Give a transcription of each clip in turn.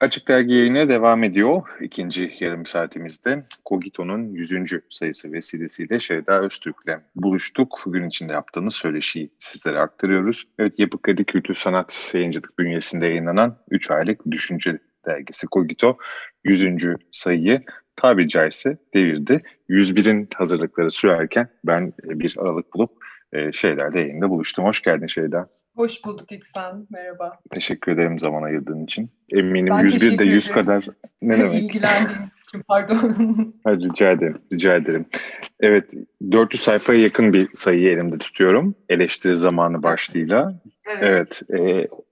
Açık Dergi yayına devam ediyor. İkinci yarım saatimizde Kogito'nun 100. sayısı vesilesiyle Şeyda Öztürk'le buluştuk. Gün içinde yaptığımız söyleşiyi sizlere aktarıyoruz. Evet, Yapı Kredi Kültür Sanat Yayıncılık bünyesinde yayınlanan 3 aylık Düşünce dergisi Kogito 100. sayıyı tabi caizse devirdi. 101'in hazırlıkları sürerken ben bir aralık bulup e, Şeyler'de yayında buluştum. Hoş geldin Şeyda. Hoş bulduk İksan. Merhaba. Teşekkür ederim zaman ayırdığın için. Eminim ben 101 de 100 kadar ne demek? İlgilendiğin için pardon. Hayır, rica ederim. Rica ederim. Evet 400 sayfaya yakın bir sayıyı elimde tutuyorum. Eleştiri zamanı başlığıyla. Evet. evet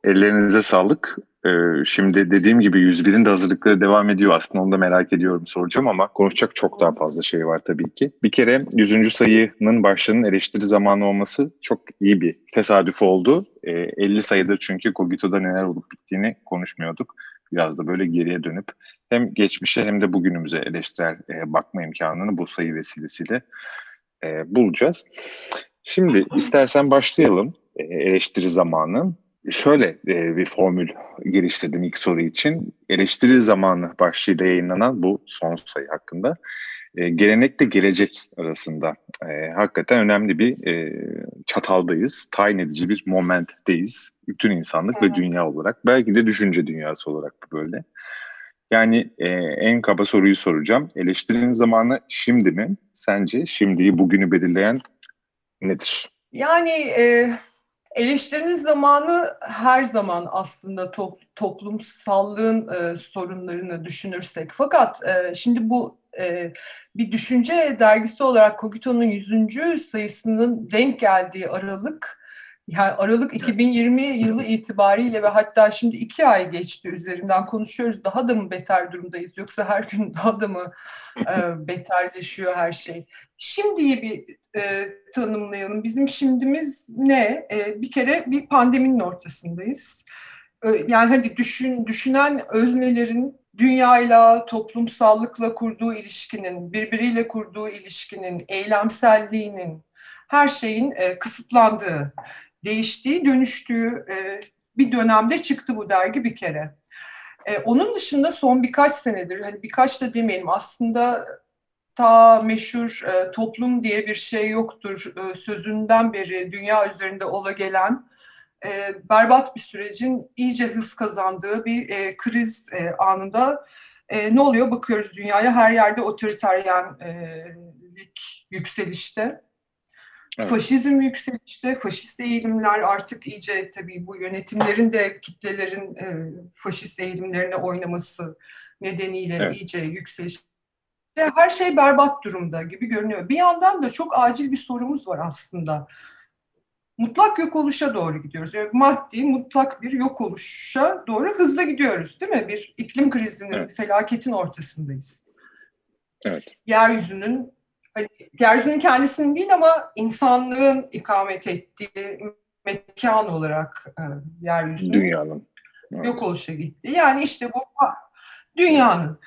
e, ellerinize sağlık. Ee, şimdi dediğim gibi 101'in de hazırlıkları devam ediyor. Aslında onu da merak ediyorum soracağım ama konuşacak çok daha fazla şey var tabii ki. Bir kere 100. sayının başlığının eleştiri zamanı olması çok iyi bir tesadüf oldu. 50 ee, sayıdır çünkü Kogito'da neler olup bittiğini konuşmuyorduk. Biraz da böyle geriye dönüp hem geçmişe hem de bugünümüze eleştirel e, bakma imkanını bu sayı vesilesiyle e, bulacağız. Şimdi istersen başlayalım e, eleştiri zamanı şöyle e, bir formül geliştirdim ilk soru için. Eleştiri zamanı başlığıyla yayınlanan bu son sayı hakkında e, gelenekle gelecek arasında e, hakikaten önemli bir e, çataldayız. Tayin edici bir momentteyiz. Bütün insanlık evet. ve dünya olarak. Belki de düşünce dünyası olarak böyle. Yani e, en kaba soruyu soracağım. Eleştirinin zamanı şimdi mi? Sence şimdiyi bugünü belirleyen nedir? Yani... E Eleştirinin zamanı her zaman aslında to toplumsallığın e, sorunlarını düşünürsek. Fakat e, şimdi bu e, bir düşünce dergisi olarak Kogito'nun 100. sayısının denk geldiği aralık yani Aralık 2020 yılı itibariyle ve hatta şimdi iki ay geçti üzerinden konuşuyoruz. Daha da mı beter durumdayız yoksa her gün daha da mı e, beterleşiyor her şey? Şimdiyi bir e, tanımlayalım. Bizim şimdimiz ne? E, bir kere bir pandeminin ortasındayız. E, yani hadi düşün, düşünen öznelerin dünyayla, toplumsallıkla kurduğu ilişkinin, birbiriyle kurduğu ilişkinin, eylemselliğinin, her şeyin e, kısıtlandığı, değiştiği, dönüştüğü e, bir dönemde çıktı bu dergi bir kere. E, onun dışında son birkaç senedir, hani birkaç da demeyelim aslında ta meşhur e, toplum diye bir şey yoktur e, sözünden beri dünya üzerinde ola gelen e, berbat bir sürecin iyice hız kazandığı bir e, kriz e, anında e, ne oluyor bakıyoruz dünyaya her yerde otoriteryenlik yükselişte. Evet. Faşizm yükselişte, faşist eğilimler artık iyice tabii bu yönetimlerin de kitlelerin e, faşist eğilimlerine oynaması nedeniyle evet. iyice yükseliş. Her şey berbat durumda gibi görünüyor. Bir yandan da çok acil bir sorumuz var aslında. Mutlak yok oluşa doğru gidiyoruz. Yani maddi mutlak bir yok oluşa doğru hızla gidiyoruz değil mi? Bir iklim krizinin, evet. felaketin ortasındayız. Evet. Yeryüzünün hani yeryüzünün kendisinin değil ama insanlığın ikamet ettiği mekan olarak e, yeryüzünün dünyanın evet. yok oluşa gitti. Yani işte bu dünyanın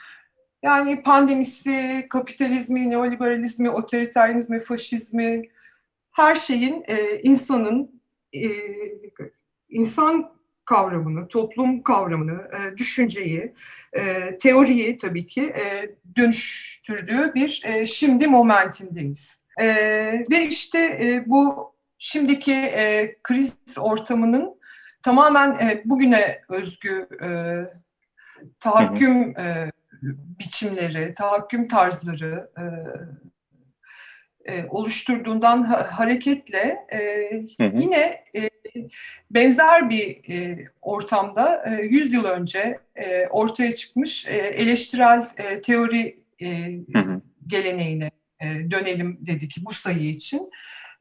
yani pandemisi, kapitalizmi, neoliberalizmi, otoriteryenizmi, faşizmi her şeyin e, insanın e, insan kavramını, toplum kavramını, e, düşünceyi, e, teoriyi tabii ki e, dönüştürdüğü bir e, şimdi momentindeyiz. E, ve işte e, bu şimdiki e, kriz ortamının tamamen e, bugüne özgü e, tahakküm e, biçimleri, tahakküm tarzları e, e, oluşturduğundan ha, hareketle e, hı hı. yine e, benzer bir e, ortamda e, 100 yıl önce e, ortaya çıkmış e, eleştirel e, teori e, hı hı. geleneğine e, dönelim dedik bu sayı için.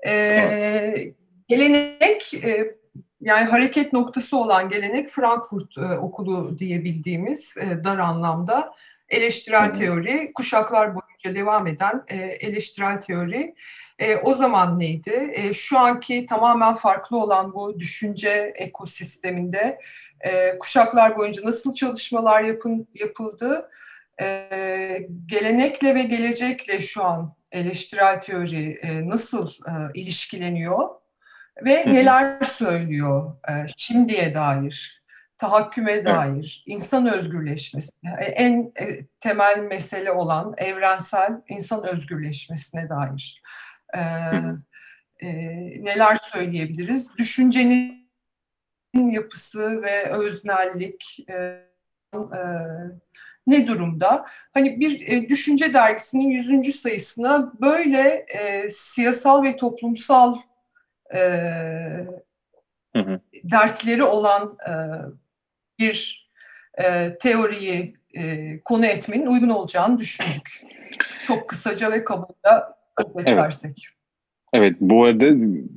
E, evet. Gelenek e, yani hareket noktası olan gelenek Frankfurt e, okulu diye bildiğimiz e, dar anlamda eleştirel hı hı. teori, kuşaklar boyunca devam eden e, eleştirel teori. E, o zaman neydi? E, şu anki tamamen farklı olan bu düşünce ekosisteminde e, kuşaklar boyunca nasıl çalışmalar yapın, yapıldı? E, gelenekle ve gelecekle şu an eleştirel teori e, nasıl e, ilişkileniyor ve neler söylüyor e, şimdiye dair? Tahakküme dair, evet. insan özgürleşmesi, en e, temel mesele olan evrensel insan özgürleşmesine dair e, e, neler söyleyebiliriz? Düşüncenin yapısı ve öznellik e, e, ne durumda? Hani bir e, düşünce dergisinin 100. sayısına böyle e, siyasal ve toplumsal e, hı hı. dertleri olan e, bir e, teoriyi e, konu etmenin uygun olacağını düşündük. Çok kısaca ve kabaca özetlersek. Evet. Evet, bu arada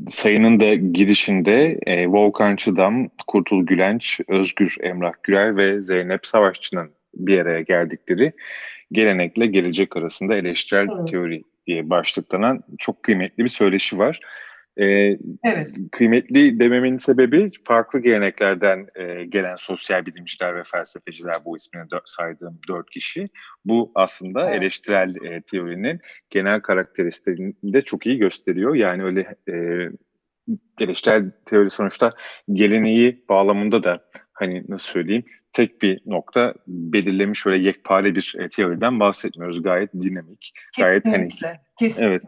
sayının da girişinde e, Volkan Çıdam, Kurtul Gülenç, Özgür Emrah Güler ve Zeynep Savaşçı'nın bir araya geldikleri gelenekle gelecek arasında eleştirel evet. teori diye başlıklanan çok kıymetli bir söyleşi var. Ee, evet. Kıymetli dememin sebebi farklı geleneklerden e, gelen sosyal bilimciler ve felsefeciler bu ismini dö- saydığım dört kişi. Bu aslında evet. eleştirel e, teorinin genel karakteristiğini de çok iyi gösteriyor. Yani öyle e, eleştirel teori sonuçta geleneği bağlamında da hani nasıl söyleyeyim tek bir nokta belirlemiş öyle yekpare bir e, teoriden bahsetmiyoruz. Gayet dinamik. Gayet hani Kesinlikle. Evet.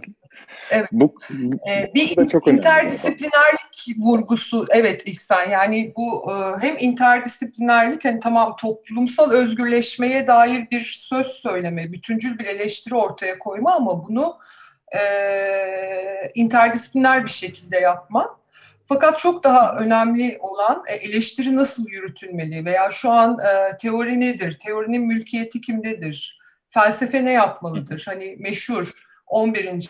Evet. Bu, bu, ee, bir bu çok interdisiplinerlik önemli. vurgusu evet İhsan yani bu e, hem interdisiplinerlik hani tamam toplumsal özgürleşmeye dair bir söz söyleme, bütüncül bir eleştiri ortaya koyma ama bunu e, interdisipliner bir şekilde yapma. Fakat çok daha önemli olan e, eleştiri nasıl yürütülmeli veya şu an e, teori nedir, teorinin mülkiyeti kimdedir, felsefe ne yapmalıdır? Hani meşhur 11.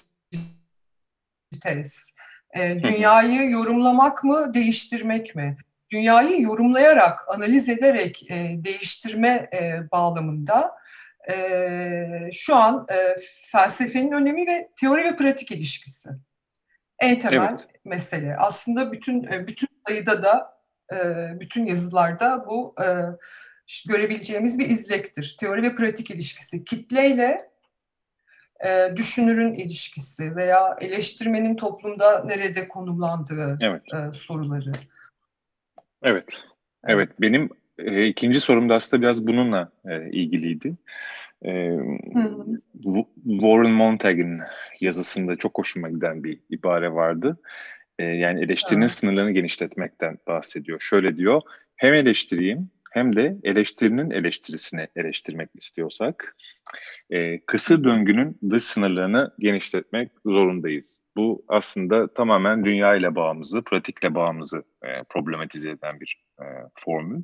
tez. E, dünyayı yorumlamak mı, değiştirmek mi? Dünyayı yorumlayarak, analiz ederek değiştirme bağlamında şu an felsefenin önemi ve teori ve pratik ilişkisi. En temel evet. mesele. Aslında bütün e, bütün sayıda da e, bütün yazılarda bu e, görebileceğimiz bir izlektir. Teori ve pratik ilişkisi. Kitleyle düşünürün ilişkisi veya eleştirmenin toplumda nerede konumlandığı evet. soruları. Evet. Evet. Benim ikinci sorum da aslında biraz bununla ilgiliydi. Ee, Warren Montag'in yazısında çok hoşuma giden bir ibare vardı. Ee, yani eleştirinin evet. sınırlarını genişletmekten bahsediyor. Şöyle diyor, hem eleştireyim hem de eleştirinin eleştirisini eleştirmek istiyorsak e, kısır döngünün dış sınırlarını genişletmek zorundayız. Bu aslında tamamen dünya ile bağımızı, pratikle bağımızı e, problematize eden bir e, formül.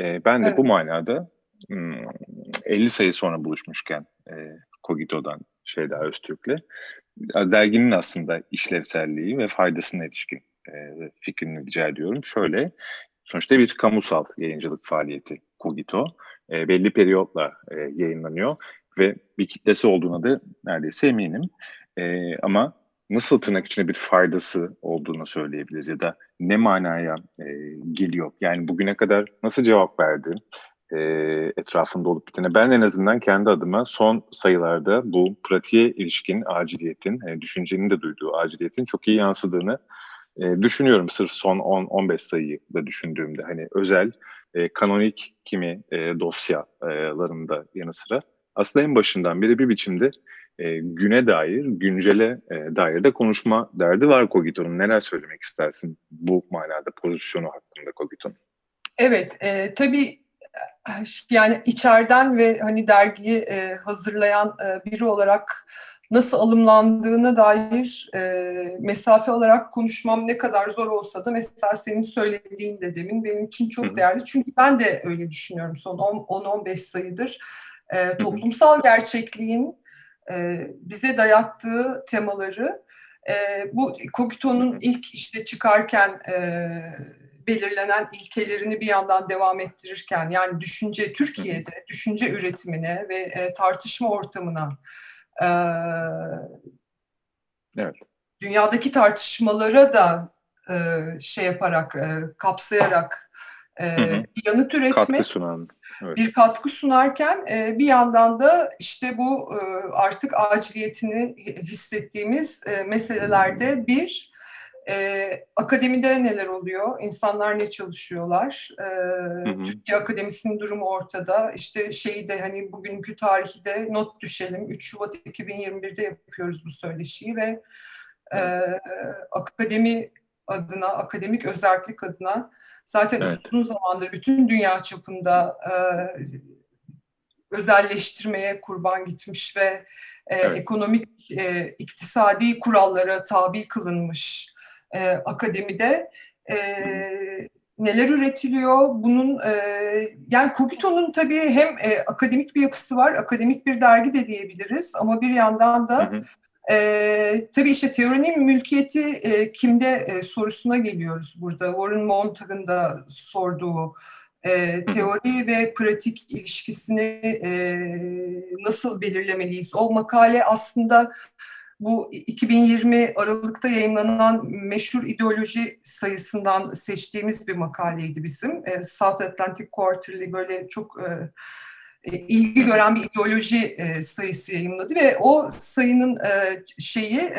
E, ben de evet. bu manada 50 hmm, sayı sonra buluşmuşken e, Kogito'dan Şeyda Öztürk'le derginin aslında işlevselliği ve faydasına ilişkin e, fikrini rica ediyorum. Şöyle, sonuçta bir kamusal yayıncılık faaliyeti Kogito. E, belli periyotla e, yayınlanıyor ve bir kitlesi olduğuna da neredeyse eminim. E, ama nasıl tırnak içinde bir faydası olduğunu söyleyebiliriz ya da ne manaya e, geliyor? Yani bugüne kadar nasıl cevap verdi? e, etrafında olup bitene. Ben en azından kendi adıma son sayılarda bu pratiğe ilişkin aciliyetin, e, düşüncenin de duyduğu aciliyetin çok iyi yansıdığını e, düşünüyorum. Sırf son 10-15 sayıyı da düşündüğümde hani özel, e, kanonik kimi e, dosyalarında yanı sıra aslında en başından beri bir biçimde e, güne dair, güncele e, dair de konuşma derdi var Kogito'nun. Neler söylemek istersin bu manada pozisyonu hakkında Kogito'nun? Evet, e, tabii yani içeriden ve hani dergiyi e, hazırlayan e, biri olarak nasıl alımlandığına dair e, mesafe olarak konuşmam ne kadar zor olsa da mesela senin söylediğin de demin benim için çok değerli. Çünkü ben de öyle düşünüyorum. Son 10-15 sayıdır. E, toplumsal gerçekliğin e, bize dayattığı temaları e, bu Kogito'nun ilk işte çıkarken e, belirlenen ilkelerini bir yandan devam ettirirken yani düşünce Türkiye'de düşünce üretimine ve e, tartışma ortamına e, evet. dünyadaki tartışmalara da e, şey yaparak e, kapsayarak e, hı hı. bir yanıt üretmek katkı sunan. Evet. bir katkı sunarken e, bir yandan da işte bu e, artık aciliyetini hissettiğimiz e, meselelerde bir E, akademide neler oluyor? İnsanlar ne çalışıyorlar? E, hı hı. Türkiye Akademisi'nin durumu ortada. İşte şeyi de hani bugünkü tarihi de not düşelim. 3 Şubat 2021'de yapıyoruz bu söyleşiyi ve e, akademi adına, akademik özellik adına zaten evet. uzun zamandır bütün dünya çapında e, özelleştirmeye kurban gitmiş ve e, evet. ekonomik, e, iktisadi kurallara tabi kılınmış e, akademide e, neler üretiliyor? Bunun e, yani Kogito'nun tabii hem e, akademik bir yapısı var, akademik bir dergi de diyebiliriz ama bir yandan da hı hı. E, tabii işte teorinin mülkiyeti e, kimde e, sorusuna geliyoruz burada. Warren Montag'ın da sorduğu e, teori ve pratik ilişkisini e, nasıl belirlemeliyiz? O makale aslında bu 2020 Aralık'ta yayınlanan meşhur ideoloji sayısından seçtiğimiz bir makaleydi bizim. E, South Atlantic Quarterly böyle çok e, ilgi gören bir ideoloji e, sayısı yayınladı ve o sayının e, şeyi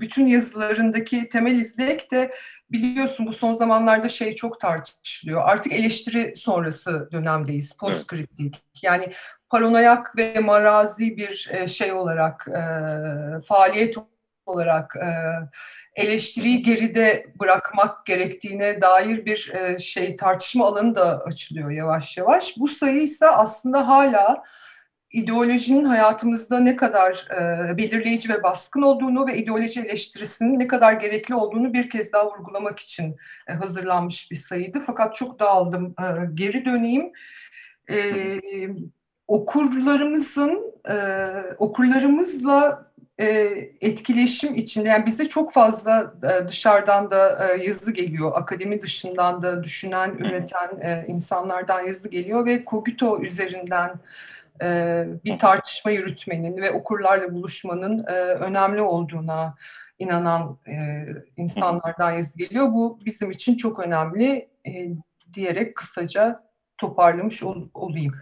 bütün yazılarındaki temel izlek de biliyorsun bu son zamanlarda şey çok tartışılıyor. Artık eleştiri sonrası dönemdeyiz, postkritik. Yani paranoyak ve marazi bir şey olarak, faaliyet olarak eleştiriyi geride bırakmak gerektiğine dair bir e, şey tartışma alanı da açılıyor yavaş yavaş. Bu sayı ise aslında hala ideolojinin hayatımızda ne kadar e, belirleyici ve baskın olduğunu ve ideoloji eleştirisinin ne kadar gerekli olduğunu bir kez daha vurgulamak için e, hazırlanmış bir sayıydı. Fakat çok dağıldım. E, geri döneyim. E, okurlarımızın e, okurlarımızla e, etkileşim içinde yani bize çok fazla e, dışarıdan da e, yazı geliyor. Akademi dışından da düşünen, üreten e, insanlardan yazı geliyor ve Kogito üzerinden e, bir tartışma yürütmenin ve okurlarla buluşmanın e, önemli olduğuna inanan e, insanlardan yazı geliyor. Bu bizim için çok önemli e, diyerek kısaca toparlamış ol, olayım.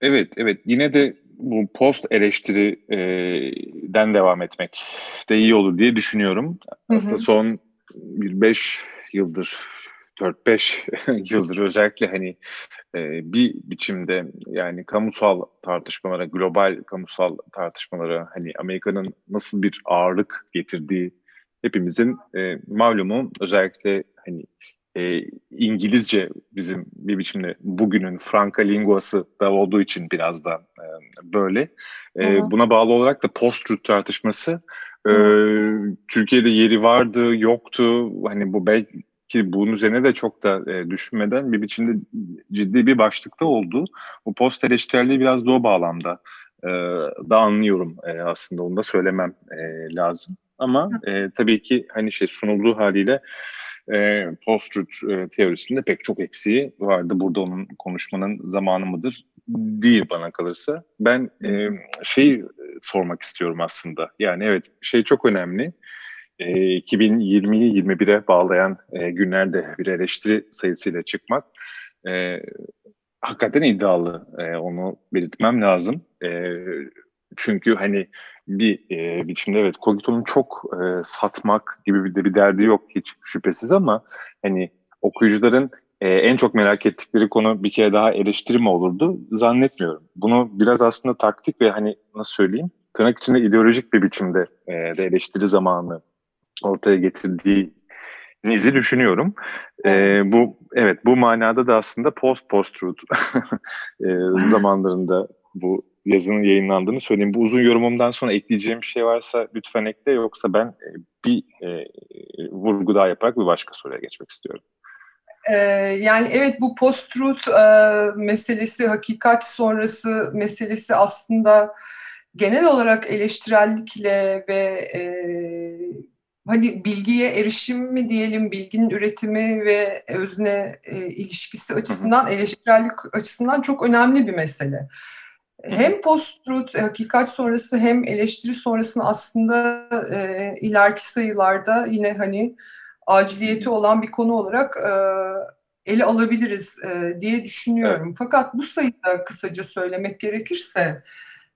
Evet, evet. Yine de bu post eleştiriden devam etmek de iyi olur diye düşünüyorum. Hı hı. Aslında son bir beş yıldır 4-5 yıldır özellikle hani e, bir biçimde yani kamusal tartışmalara, global kamusal tartışmalara hani Amerika'nın nasıl bir ağırlık getirdiği hepimizin e, malumu özellikle hani e, İngilizce bizim bir biçimde bugünün franca linguası da olduğu için biraz da e, böyle. E, buna bağlı olarak da post-truth tartışması e, Türkiye'de yeri vardı, yoktu. Hani bu belki bunun üzerine de çok da e, düşünmeden bir biçimde ciddi bir başlıkta oldu. Bu post eleştirelliği biraz da o bağlamda e, da anlıyorum e, aslında onu da söylemem e, lazım. Ama e, tabii ki hani şey sunulduğu haliyle e, post-truth e, teorisinde pek çok eksiği vardı. Burada onun konuşmanın zamanı mıdır? Değil bana kalırsa. Ben e, şey sormak istiyorum aslında. Yani evet şey çok önemli. E, 2020'yi 21'e bağlayan e, günlerde bir eleştiri sayısıyla çıkmak e, hakikaten iddialı. E, onu belirtmem lazım. E, çünkü hani bir e, biçimde evet Kogito'nun çok e, satmak gibi bir de bir derdi yok hiç şüphesiz ama hani okuyucuların e, en çok merak ettikleri konu bir kere daha eleştiri mi olurdu zannetmiyorum. Bunu biraz aslında taktik ve hani nasıl söyleyeyim tırnak içinde ideolojik bir biçimde e, de eleştiri zamanı ortaya getirdiği nizi düşünüyorum. E, bu evet bu manada da aslında post post truth e, zamanlarında bu yazının yayınlandığını söyleyeyim. Bu uzun yorumumdan sonra ekleyeceğim bir şey varsa lütfen ekle yoksa ben e, bir e, vurgu daha yaparak bir başka soruya geçmek istiyorum. Ee, yani evet bu post-truth e, meselesi, hakikat sonrası meselesi aslında genel olarak eleştirellikle ve e, hani bilgiye erişim mi diyelim, bilginin üretimi ve özne e, ilişkisi açısından, eleştirellik açısından çok önemli bir mesele hem post-truth, hakikat sonrası hem eleştiri sonrasını aslında e, ileriki sayılarda yine hani aciliyeti olan bir konu olarak e, ele alabiliriz e, diye düşünüyorum. Evet. Fakat bu sayıda kısaca söylemek gerekirse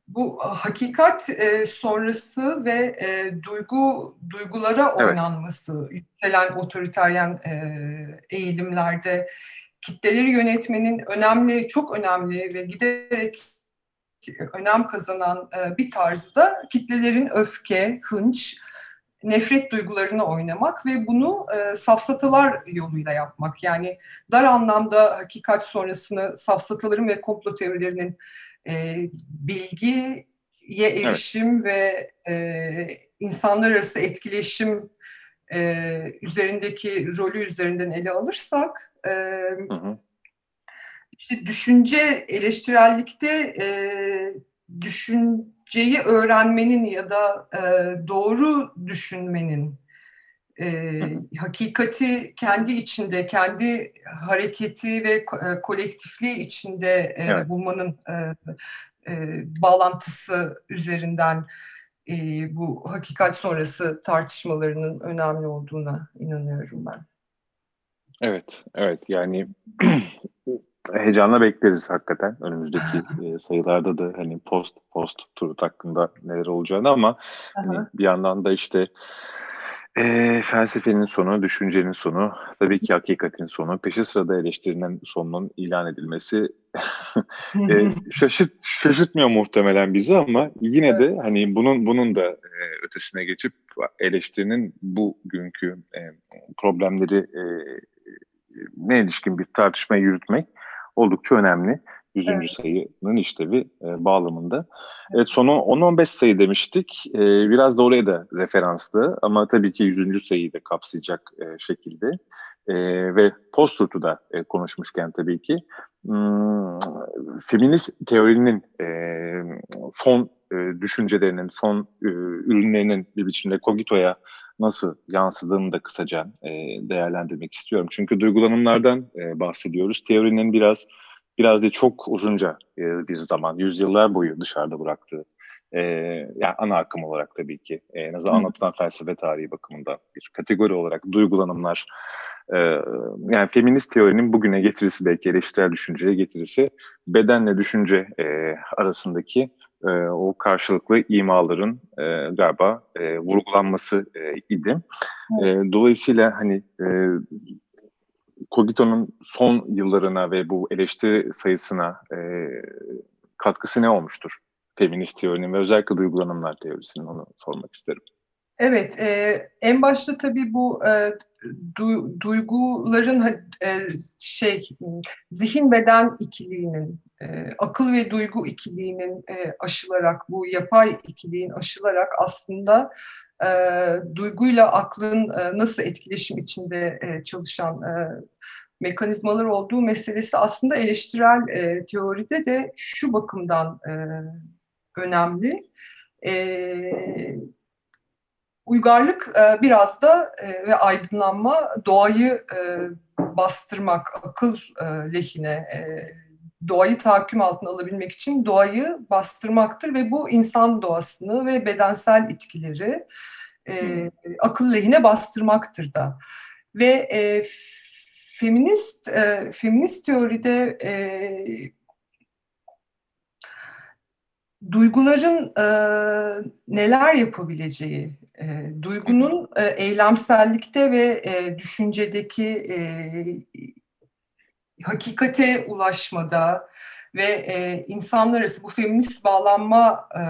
bu hakikat e, sonrası ve e, duygu duygulara evet. oynanması, yükselen otoriteryen e, eğilimlerde kitleleri yönetmenin önemli, çok önemli ve giderek önem kazanan e, bir tarzda kitlelerin öfke, hınç, nefret duygularını oynamak ve bunu e, safsatalar yoluyla yapmak. Yani dar anlamda hakikat sonrasını safsataların ve komplo teorilerinin e, bilgiye erişim evet. ve e, insanlar arası etkileşim e, üzerindeki rolü üzerinden ele alırsak e, hı hı. işte düşünce eleştirellikte e, düşünceyi öğrenmenin ya da e, doğru düşünmenin e, hakikati kendi içinde, kendi hareketi ve e, kolektifliği içinde e, evet. bulmanın e, e, bağlantısı üzerinden e, bu hakikat sonrası tartışmalarının önemli olduğuna inanıyorum ben. Evet, evet yani heyecanla bekleriz hakikaten. Önümüzdeki e, sayılarda da hani post post turut hakkında neler olacağını ama hani bir yandan da işte e, felsefenin sonu, düşüncenin sonu, tabii ki hakikatin sonu, peşi sırada eleştirinin sonunun ilan edilmesi e, şaşırt, şaşırtmıyor muhtemelen bizi ama yine de hani bunun bunun da e, ötesine geçip eleştirinin bugünkü e, problemleri e, ne ilişkin bir tartışma yürütmek oldukça önemli. 100. Evet. sayının işlevi e, bağlamında. Evet sonu 10-15 sayı demiştik. E, biraz da oraya da referanslı ama tabii ki 100. sayıyı da kapsayacak e, şekilde. E, ve post da e, konuşmuşken tabii ki hmm, feminist teorinin e, son e, düşüncelerinin, son e, ürünlerinin bir biçimde Kogito'ya nasıl yansıdığını da kısaca e, değerlendirmek istiyorum. Çünkü duygulanımlardan e, bahsediyoruz. Teorinin biraz biraz da çok uzunca e, bir zaman, yüzyıllar boyu dışarıda bıraktığı, e, yani ana akım olarak tabii ki, e, en azından anlatılan felsefe tarihi bakımından bir kategori olarak duygulanımlar, e, yani feminist teorinin bugüne getirisi belki eleştirel düşünceye getirisi, bedenle düşünce e, arasındaki e, o karşılıklı imaların e, galiba e, vurgulanması e, idi. E, dolayısıyla hani e, Cogito'nun son yıllarına ve bu eleştiri sayısına e, katkısı ne olmuştur? Feminist teorinin ve özellikle duygulanımlar teorisinin onu sormak isterim. Evet, e, en başta tabii bu e, du, duyguların e, şey zihin beden ikiliğinin, e, akıl ve duygu ikiliğinin e, aşılarak, bu yapay ikiliğin aşılarak aslında e, duyguyla aklın e, nasıl etkileşim içinde e, çalışan e, mekanizmalar olduğu meselesi aslında eleştirel e, teoride de şu bakımdan e, önemli. E, uygarlık e, biraz da e, ve aydınlanma doğayı e, bastırmak, akıl e, lehine, e, doğayı tahakküm altına alabilmek için doğayı bastırmaktır ve bu insan doğasını ve bedensel itkileri e, akıl lehine bastırmaktır da. Ve e, feminist e, feminist teoride e, duyguların e, neler yapabileceği, e, duygunun e, eylemsellikte ve e, düşüncedeki e, hakikate ulaşmada ve e, insanlar arası bu feminist bağlanma e,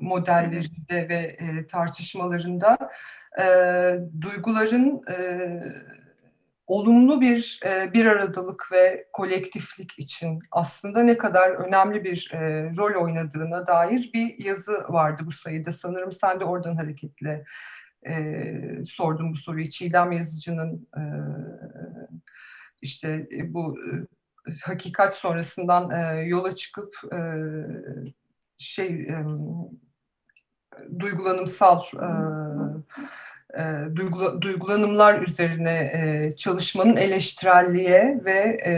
modellerinde ve e, tartışmalarında e, duyguların e, olumlu bir e, bir aradalık ve kolektiflik için aslında ne kadar önemli bir e, rol oynadığına dair bir yazı vardı bu sayıda. Sanırım sen de oradan hareketle e, sordun bu soruyu. Çiğdem Yazıcı'nın e, işte e, bu e, hakikat sonrasından e, yola çıkıp e, şey e, duygulanımsal e, e, duygula, duygulanımlar üzerine e, çalışmanın eleştirelliğe ve e,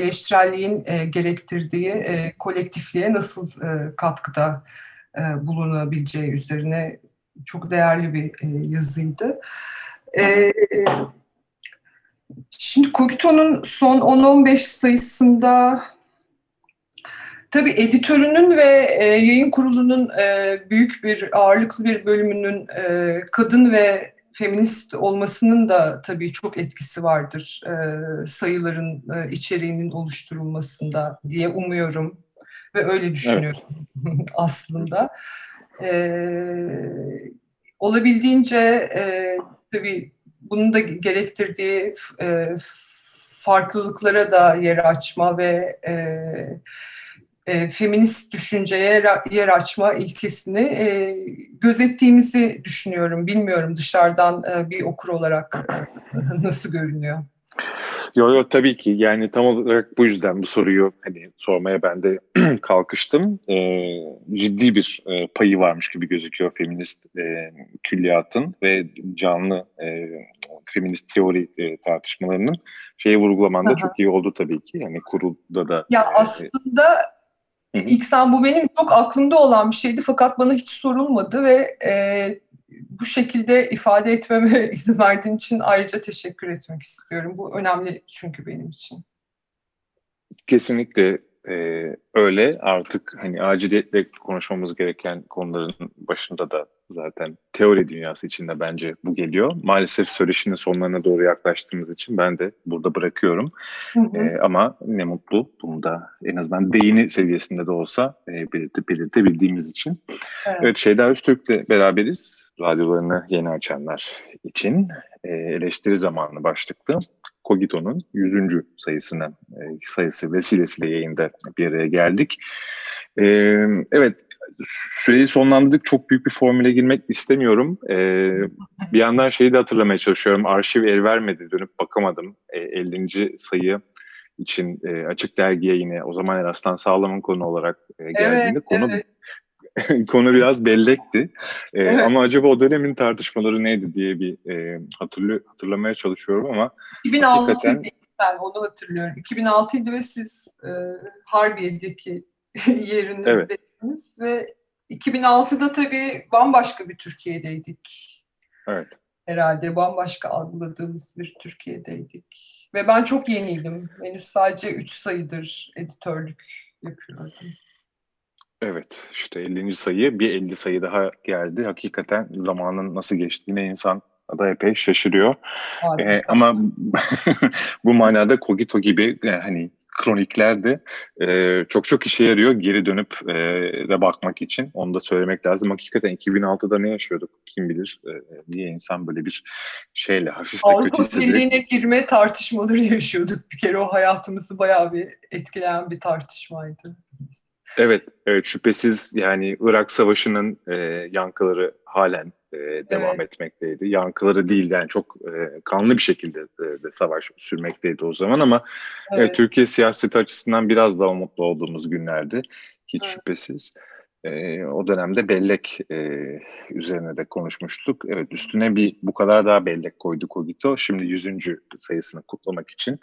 eleştirelliğin e, gerektirdiği e, kolektifliğe nasıl e, katkıda e, bulunabileceği üzerine çok değerli bir e, yazıydı. E, Şimdi Cogito'nun son 10-15 sayısında Tabii editörünün ve e, yayın kurulunun e, büyük bir ağırlıklı bir bölümünün e, kadın ve feminist olmasının da tabii çok etkisi vardır e, sayıların e, içeriğinin oluşturulmasında diye umuyorum ve öyle düşünüyorum evet. aslında. E, olabildiğince e, tabii bunun da gerektirdiği e, farklılıklara da yer açma ve e, e, feminist düşünceye yer açma ilkesini e, gözettiğimizi düşünüyorum. Bilmiyorum dışarıdan e, bir okur olarak e, nasıl görünüyor. Yok yok tabii ki yani tam olarak bu yüzden bu soruyu hani sormaya ben de kalkıştım. E, ciddi bir e, payı varmış gibi gözüküyor feminist e, külliyatın ve canlı e, feminist teori e, tartışmalarının şeyi vurgulamanda Aha. çok iyi oldu tabii ki. Yani kurulda da. Ya e, aslında İksan bu benim çok aklımda olan bir şeydi fakat bana hiç sorulmadı ve e, bu şekilde ifade etmeme izin verdiğin için ayrıca teşekkür etmek istiyorum. Bu önemli çünkü benim için. Kesinlikle e, öyle. Artık hani aciliyetle konuşmamız gereken konuların başında da zaten teori dünyası içinde bence bu geliyor. Maalesef söyleşinin sonlarına doğru yaklaştığımız için ben de burada bırakıyorum. Hı hı. E, ama ne mutlu bunu da en azından değini seviyesinde de olsa e, belirte, belirtebildiğimiz için. Evet, evet Şeyda Öztürk'le beraberiz. Radyolarını yeni açanlar için e, eleştiri zamanı başlıklı. Kogito'nun 100. sayısına e, sayısı vesilesiyle yayında bir araya geldik. E, evet süreyi sonlandırdık. Çok büyük bir formüle girmek istemiyorum. E, bir yandan şeyi de hatırlamaya çalışıyorum. Arşiv el vermedi. Dönüp bakamadım. E, 50. sayı için e, açık dergiye yine o zaman Eraslan Sağlam'ın konu olarak e, geldiğinde evet, konu evet. konu biraz bellekti. Ee, evet. Ama acaba o dönemin tartışmaları neydi diye bir e, hatırlı, hatırlamaya çalışıyorum ama 2006 hakikaten... ben onu hatırlıyorum. 2006'ydı ve siz e, Harbiye'deki yerinizdeydiniz evet. Ve 2006'da tabii bambaşka bir Türkiye'deydik. Evet. Herhalde bambaşka algıladığımız bir Türkiye'deydik. Ve ben çok yeniydim. Henüz sadece 3 sayıdır editörlük yapıyordum. Evet işte 50. sayı bir 50 sayı daha geldi. Hakikaten zamanın nasıl geçtiğine insan da epey şaşırıyor. Ee, ama bu manada Kogito gibi yani e, hani kronikler de e, çok çok işe yarıyor geri dönüp e, de bakmak için. Onu da söylemek lazım. Hakikaten 2006'da ne yaşıyorduk kim bilir. E, niye insan böyle bir şeyle hafif de Avrupa kötü. Birliği'ne girme tartışmaları yaşıyorduk. Bir kere o hayatımızı bayağı bir etkileyen bir tartışmaydı. Evet, evet şüphesiz yani Irak Savaşı'nın e, yankıları halen e, devam evet. etmekteydi. Yankıları değil yani çok e, kanlı bir şekilde e, de savaş sürmekteydi o zaman ama evet. e, Türkiye siyaseti açısından biraz daha umutlu olduğumuz günlerdi hiç evet. şüphesiz. E, o dönemde bellek e, üzerine de konuşmuştuk. Evet üstüne bir bu kadar daha bellek koyduk Kogito. Şimdi 100. sayısını kutlamak için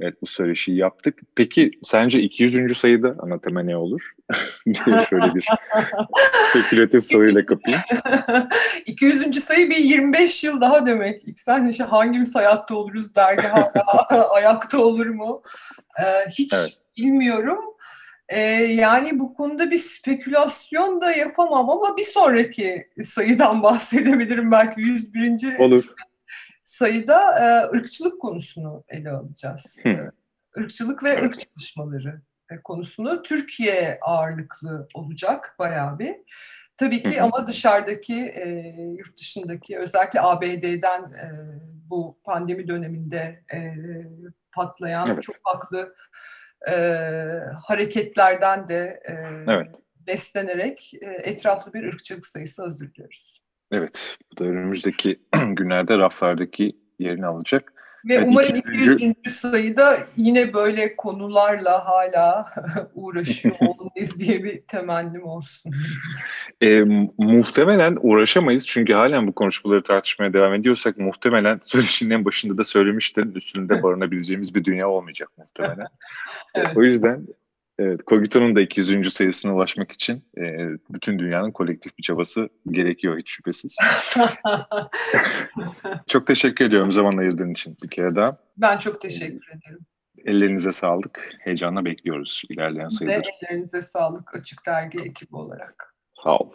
Evet bu söyleşiyi yaptık. Peki sence 200. sayıda anatema ne olur? şöyle bir spekülatif soruyla kapayım. 200. sayı bir 25 yıl daha demek. İksen işte hangimiz hayatta oluruz, dergi hala ayakta olur mu? Ee, hiç evet. bilmiyorum. Ee, yani bu konuda bir spekülasyon da yapamam ama bir sonraki sayıdan bahsedebilirim belki 101. Olur sayıda e, ırkçılık konusunu ele alacağız. Hmm. Irkçılık ve ırk çalışmaları e, konusunu Türkiye ağırlıklı olacak bayağı bir. Tabii ki ama dışarıdaki, e, yurt dışındaki özellikle ABD'den e, bu pandemi döneminde e, patlayan evet. çok haklı e, hareketlerden de e, evet. beslenerek e, etraflı bir ırkçılık sayısı hazırlıyoruz. Evet, bu da önümüzdeki günlerde raflardaki yerini alacak. Ve umarım 200. sayıda yine böyle konularla hala uğraşıyor olmayız diye bir temennim olsun. e, muhtemelen uğraşamayız çünkü halen bu konuşmaları tartışmaya devam ediyorsak muhtemelen söyleşinin en başında da söylemiştin üstünde barınabileceğimiz bir dünya olmayacak muhtemelen. evet. O yüzden Evet, Kogito'nun da 200. sayısına ulaşmak için e, bütün dünyanın kolektif bir çabası gerekiyor hiç şüphesiz. çok teşekkür ediyorum zaman ayırdığın için bir kere daha. Ben çok teşekkür ederim. ellerinize sağlık. Heyecanla bekliyoruz ilerleyen sayıları. Ve ellerinize sağlık Açık Dergi ekibi olarak. Sağ olun.